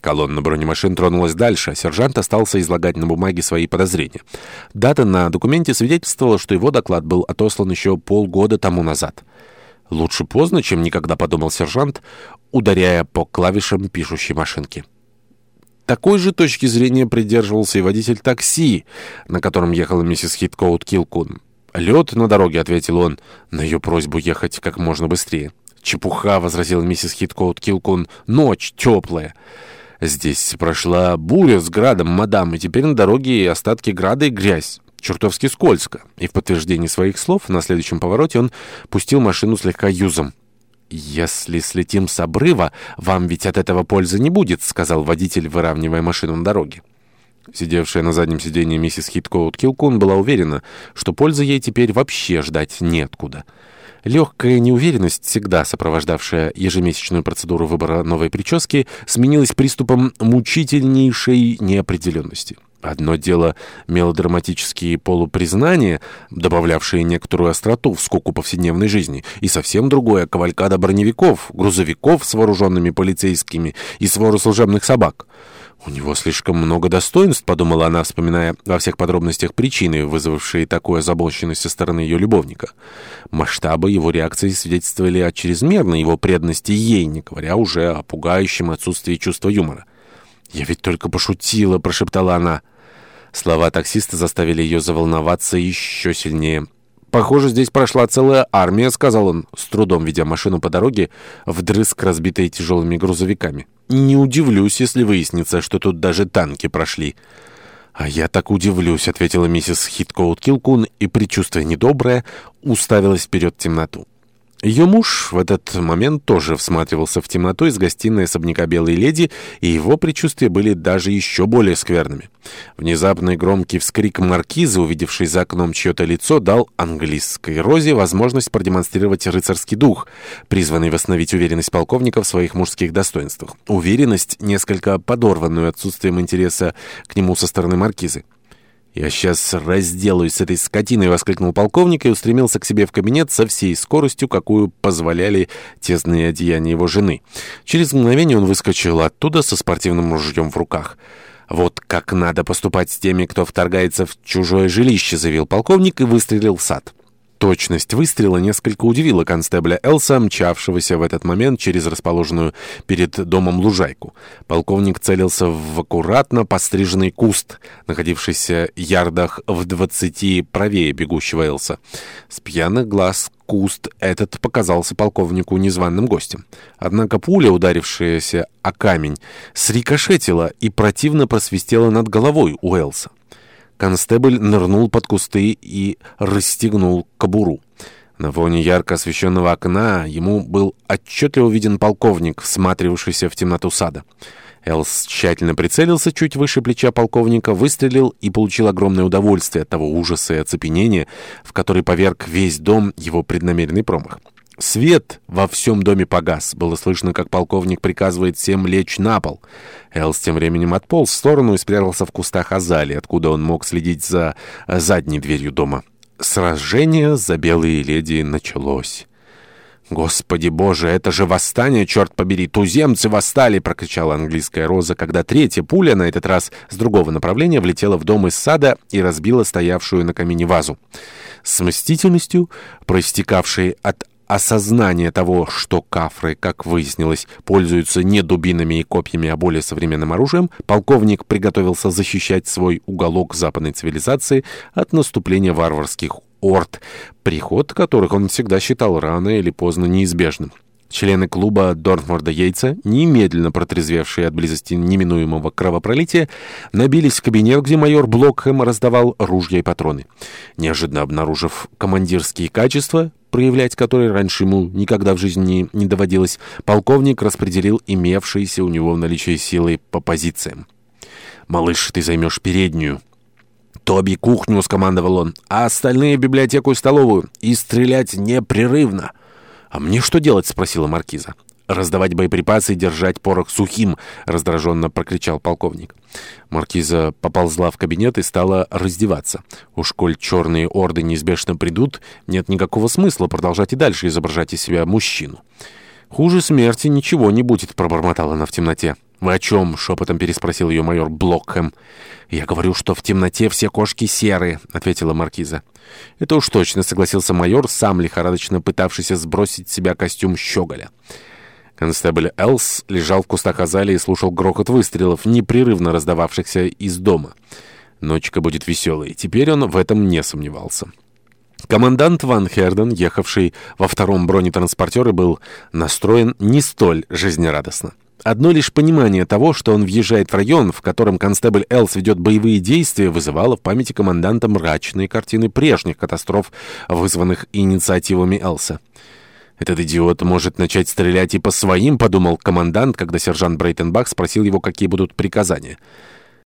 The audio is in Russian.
Колонна бронемашин тронулась дальше, а сержант остался излагать на бумаге свои подозрения. Дата на документе свидетельствовала, что его доклад был отослан еще полгода тому назад. «Лучше поздно, чем никогда», — подумал сержант, ударяя по клавишам пишущей машинки. Такой же точки зрения придерживался и водитель такси, на котором ехала миссис Хиткоут Килкун. «Лед на дороге», — ответил он, на ее просьбу ехать как можно быстрее. «Чепуха», — возразила миссис Хиткоут Килкун, — «ночь теплая». Здесь прошла буря с градом, мадам, и теперь на дороге и остатки града и грязь. Чертовски скользко. И в подтверждении своих слов на следующем повороте он пустил машину слегка юзом. «Если слетим с обрыва, вам ведь от этого пользы не будет», — сказал водитель, выравнивая машину на дороге. Сидевшая на заднем сиденье миссис Хиткоут Килкун была уверена, что пользы ей теперь вообще ждать неоткуда. Легкая неуверенность, всегда сопровождавшая ежемесячную процедуру выбора новой прически, сменилась приступом мучительнейшей неопределенности. Одно дело мелодраматические полупризнания, добавлявшие некоторую остроту в скуку повседневной жизни, и совсем другое — кавалькада броневиков, грузовиков с вооруженными полицейскими и свору служебных собак — «У него слишком много достоинств», — подумала она, вспоминая во всех подробностях причины, вызвавшие такую озабоченность со стороны ее любовника. Масштабы его реакции свидетельствовали о чрезмерной его преданности ей, не говоря уже о пугающем отсутствии чувства юмора. «Я ведь только пошутила», — прошептала она. Слова таксиста заставили ее заволноваться еще сильнее. «Похоже, здесь прошла целая армия», — сказал он, с трудом ведя машину по дороге, вдрызг разбитой тяжелыми грузовиками. «Не удивлюсь, если выяснится, что тут даже танки прошли». «А я так удивлюсь», — ответила миссис Хиткоут Килкун, и, предчувствуя недоброе, уставилась вперед в темноту. Ее муж в этот момент тоже всматривался в темноту из гостиной особняка «Белой леди», и его предчувствия были даже еще более скверными. Внезапный громкий вскрик маркиза, увидевший за окном чье-то лицо, дал английской Розе возможность продемонстрировать рыцарский дух, призванный восстановить уверенность полковника в своих мужских достоинствах. Уверенность, несколько подорванную отсутствием интереса к нему со стороны маркизы. «Я сейчас разделаюсь с этой скотиной!» — воскликнул полковник и устремился к себе в кабинет со всей скоростью, какую позволяли тесные одеяния его жены. Через мгновение он выскочил оттуда со спортивным ружьем в руках. «Вот как надо поступать с теми, кто вторгается в чужое жилище», — заявил полковник и выстрелил в сад. Точность выстрела несколько удивила констебля Элса, мчавшегося в этот момент через расположенную перед домом лужайку. Полковник целился в аккуратно постриженный куст, находившийся ярдах в двадцати правее бегущего Элса. С пьяных глаз куст этот показался полковнику незваным гостем. Однако пуля, ударившаяся о камень, срикошетила и противно просвистела над головой у Элса. Констебль нырнул под кусты и расстегнул кобуру. На фоне ярко освещенного окна ему был отчетливо виден полковник, всматривавшийся в темноту сада. Элс тщательно прицелился чуть выше плеча полковника, выстрелил и получил огромное удовольствие от того ужаса и оцепенения, в который поверг весь дом его преднамеренный промах. Свет во всем доме погас. Было слышно, как полковник приказывает всем лечь на пол. Элс тем временем отполз в сторону и спрятался в кустах Азали, откуда он мог следить за э, задней дверью дома. Сражение за белые леди началось. «Господи боже, это же восстание, черт побери! Туземцы восстали!» — прокричала английская роза, когда третья пуля, на этот раз с другого направления, влетела в дом из сада и разбила стоявшую на камине вазу. С мстительностью, проистекавшей от осознание того, что кафры, как выяснилось, пользуются не дубинами и копьями, а более современным оружием, полковник приготовился защищать свой уголок западной цивилизации от наступления варварских орд, приход которых он всегда считал рано или поздно неизбежным. Члены клуба Дорнфорда Йейтса, немедленно протрезвевшие от близости неминуемого кровопролития, набились в кабинет, где майор Блокхэм раздавал ружья и патроны. Неожиданно обнаружив командирские качества, проявлять которые раньше ему никогда в жизни не доводилось, полковник распределил имевшиеся у него в наличии силы по позициям. «Малыш, ты займешь переднюю». «Тоби кухню», — скомандовал он, «а остальные — библиотеку и столовую, и стрелять непрерывно». «А мне что делать?» — спросила маркиза. «Раздавать боеприпасы и держать порох сухим!» — раздраженно прокричал полковник. Маркиза поползла в кабинет и стала раздеваться. «Уж коль черные орды неизбежно придут, нет никакого смысла продолжать и дальше изображать из себя мужчину». «Хуже смерти ничего не будет», — пробормотала она в темноте. «Вы о чем?» — шепотом переспросил ее майор Блокхэм. «Я говорю, что в темноте все кошки серые», — ответила маркиза. «Это уж точно», — согласился майор, сам лихорадочно пытавшийся сбросить с себя костюм щеголя. Констебль Элс лежал в кустах азалии и слушал грохот выстрелов, непрерывно раздававшихся из дома. Ночка будет веселой. Теперь он в этом не сомневался. Командант Ван Херден, ехавший во втором бронетранспортере, был настроен не столь жизнерадостно. Одно лишь понимание того, что он въезжает в район, в котором констебль Элс ведет боевые действия, вызывало в памяти команданта мрачные картины прежних катастроф, вызванных инициативами Элса. «Этот идиот может начать стрелять и по своим», — подумал командант, когда сержант Брейтенбах спросил его, какие будут приказания.